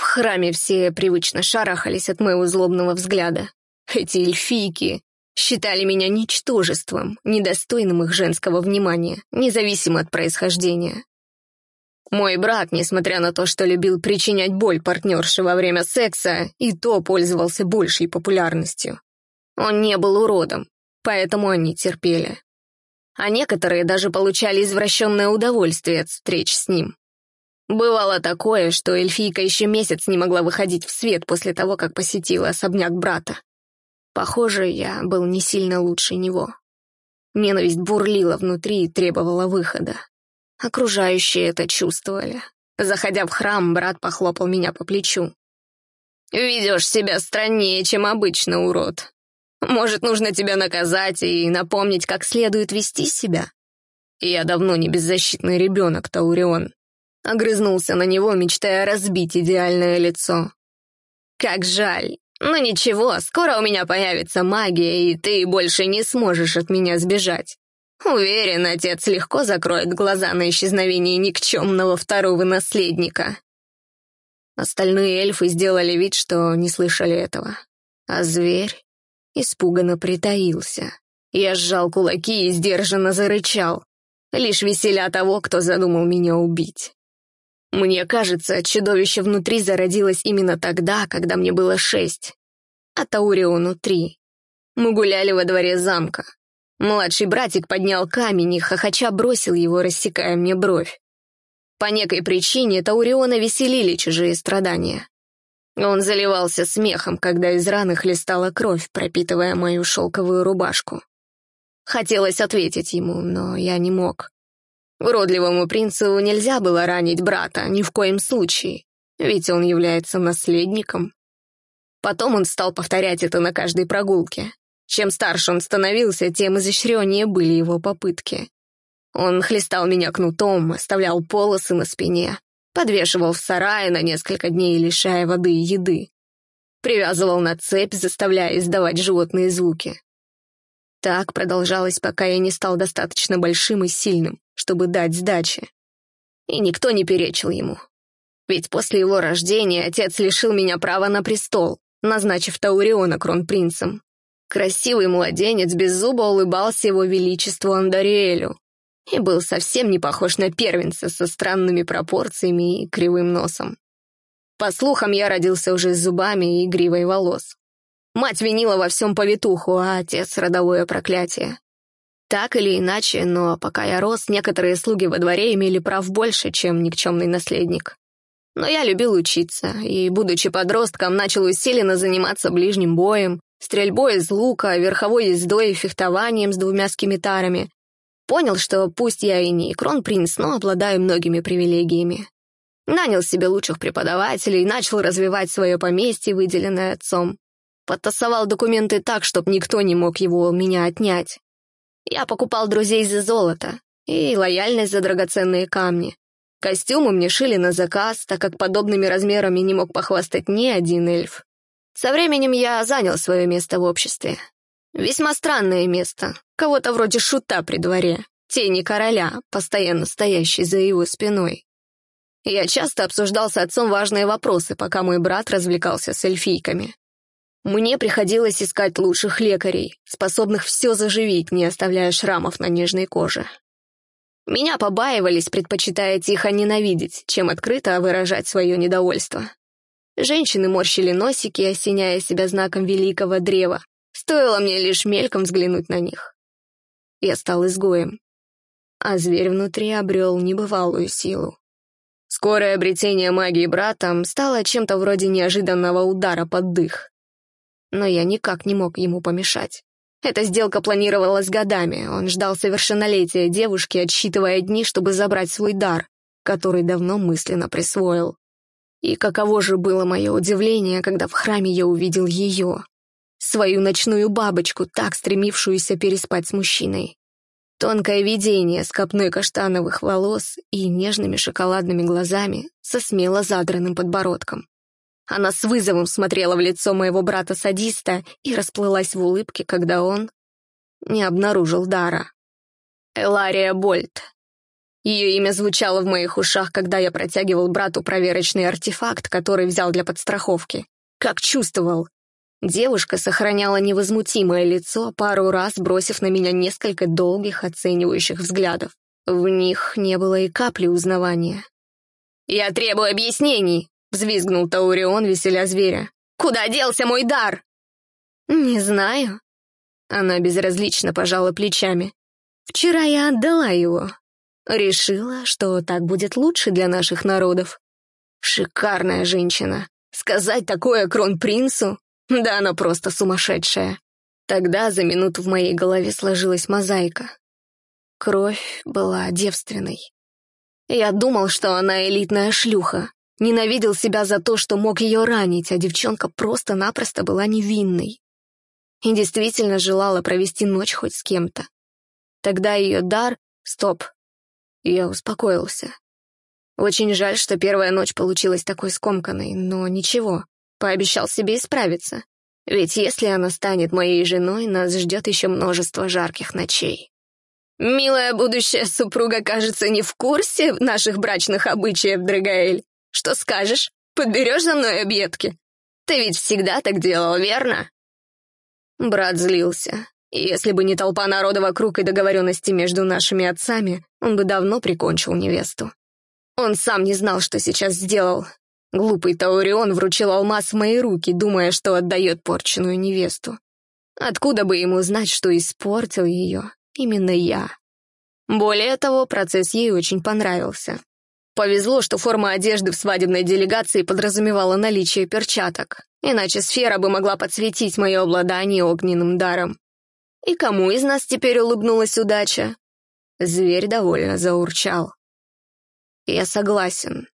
В храме все привычно шарахались от моего злобного взгляда. Эти эльфийки считали меня ничтожеством, недостойным их женского внимания, независимо от происхождения. Мой брат, несмотря на то, что любил причинять боль партнерше во время секса, и то пользовался большей популярностью. Он не был уродом, поэтому они терпели. А некоторые даже получали извращенное удовольствие от встреч с ним. Бывало такое, что эльфийка еще месяц не могла выходить в свет после того, как посетила особняк брата. Похоже, я был не сильно лучше него. Ненависть бурлила внутри и требовала выхода. Окружающие это чувствовали. Заходя в храм, брат похлопал меня по плечу. «Ведешь себя страннее, чем обычно, урод. Может, нужно тебя наказать и напомнить, как следует вести себя?» «Я давно не беззащитный ребенок, Таурион». Огрызнулся на него, мечтая разбить идеальное лицо. «Как жаль. Но ничего, скоро у меня появится магия, и ты больше не сможешь от меня сбежать. Уверен, отец легко закроет глаза на исчезновение никчемного второго наследника. Остальные эльфы сделали вид, что не слышали этого. А зверь испуганно притаился. Я сжал кулаки и сдержанно зарычал, лишь веселя того, кто задумал меня убить. Мне кажется, чудовище внутри зародилось именно тогда, когда мне было шесть, а Тауриону три. Мы гуляли во дворе замка, Младший братик поднял камень и хохоча бросил его, рассекая мне бровь. По некой причине Тауриона веселили чужие страдания. Он заливался смехом, когда из раны хлестала кровь, пропитывая мою шелковую рубашку. Хотелось ответить ему, но я не мог. Уродливому принцу нельзя было ранить брата, ни в коем случае, ведь он является наследником. Потом он стал повторять это на каждой прогулке. Чем старше он становился, тем изощреннее были его попытки. Он хлестал меня кнутом, оставлял полосы на спине, подвешивал в сарае на несколько дней, лишая воды и еды. Привязывал на цепь, заставляя издавать животные звуки. Так продолжалось, пока я не стал достаточно большим и сильным, чтобы дать сдачи. И никто не перечил ему. Ведь после его рождения отец лишил меня права на престол, назначив Тауриона кронпринцем. Красивый младенец без зуба улыбался его величеству Андариэлю и был совсем не похож на первенца со странными пропорциями и кривым носом. По слухам, я родился уже с зубами и гривой волос. Мать винила во всем повитуху, а отец — родовое проклятие. Так или иначе, но пока я рос, некоторые слуги во дворе имели прав больше, чем никчемный наследник. Но я любил учиться, и, будучи подростком, начал усиленно заниматься ближним боем, стрельбой из лука, верховой ездой и фехтованием с двумя скимитарами. Понял, что пусть я и не кронпринц, но обладаю многими привилегиями. Нанял себе лучших преподавателей, начал развивать свое поместье, выделенное отцом. Подтасовал документы так, чтобы никто не мог его у меня отнять. Я покупал друзей за золото и лояльность за драгоценные камни. Костюмы мне шили на заказ, так как подобными размерами не мог похвастать ни один эльф. Со временем я занял свое место в обществе. Весьма странное место, кого-то вроде шута при дворе, тени короля, постоянно стоящей за его спиной. Я часто обсуждал с отцом важные вопросы, пока мой брат развлекался с эльфийками. Мне приходилось искать лучших лекарей, способных все заживить, не оставляя шрамов на нежной коже. Меня побаивались, предпочитая тихо ненавидеть, чем открыто выражать свое недовольство. Женщины морщили носики, осеняя себя знаком великого древа. Стоило мне лишь мельком взглянуть на них. Я стал изгоем, а зверь внутри обрел небывалую силу. Скорое обретение магии братом стало чем-то вроде неожиданного удара под дых. Но я никак не мог ему помешать. Эта сделка планировалась годами, он ждал совершеннолетия девушки, отсчитывая дни, чтобы забрать свой дар, который давно мысленно присвоил. И каково же было мое удивление, когда в храме я увидел ее, свою ночную бабочку, так стремившуюся переспать с мужчиной. Тонкое видение с копной каштановых волос и нежными шоколадными глазами со смело задранным подбородком. Она с вызовом смотрела в лицо моего брата-садиста и расплылась в улыбке, когда он не обнаружил дара. Элария Больт. Ее имя звучало в моих ушах, когда я протягивал брату проверочный артефакт, который взял для подстраховки. Как чувствовал. Девушка сохраняла невозмутимое лицо, пару раз бросив на меня несколько долгих оценивающих взглядов. В них не было и капли узнавания. «Я требую объяснений!» — взвизгнул Таурион, веселя зверя. «Куда делся мой дар?» «Не знаю». Она безразлично пожала плечами. «Вчера я отдала его. Решила, что так будет лучше для наших народов. Шикарная женщина. Сказать такое кронпринцу? Да она просто сумасшедшая. Тогда за минуту в моей голове сложилась мозаика. Кровь была девственной. Я думал, что она элитная шлюха. Ненавидел себя за то, что мог ее ранить, а девчонка просто-напросто была невинной. И действительно желала провести ночь хоть с кем-то. Тогда ее дар... Стоп. Я успокоился. Очень жаль, что первая ночь получилась такой скомканной, но ничего, пообещал себе исправиться. Ведь если она станет моей женой, нас ждет еще множество жарких ночей. «Милая будущая супруга, кажется, не в курсе наших брачных обычаев, Драгаэль. Что скажешь? Подберешь за мной объедки? Ты ведь всегда так делал, верно?» Брат злился. Если бы не толпа народа вокруг и договоренности между нашими отцами, он бы давно прикончил невесту. Он сам не знал, что сейчас сделал. Глупый Таурион вручил алмаз в мои руки, думая, что отдает порченную невесту. Откуда бы ему знать, что испортил ее именно я? Более того, процесс ей очень понравился. Повезло, что форма одежды в свадебной делегации подразумевала наличие перчаток, иначе сфера бы могла подсветить мое обладание огненным даром. И кому из нас теперь улыбнулась удача? Зверь довольно заурчал. «Я согласен»,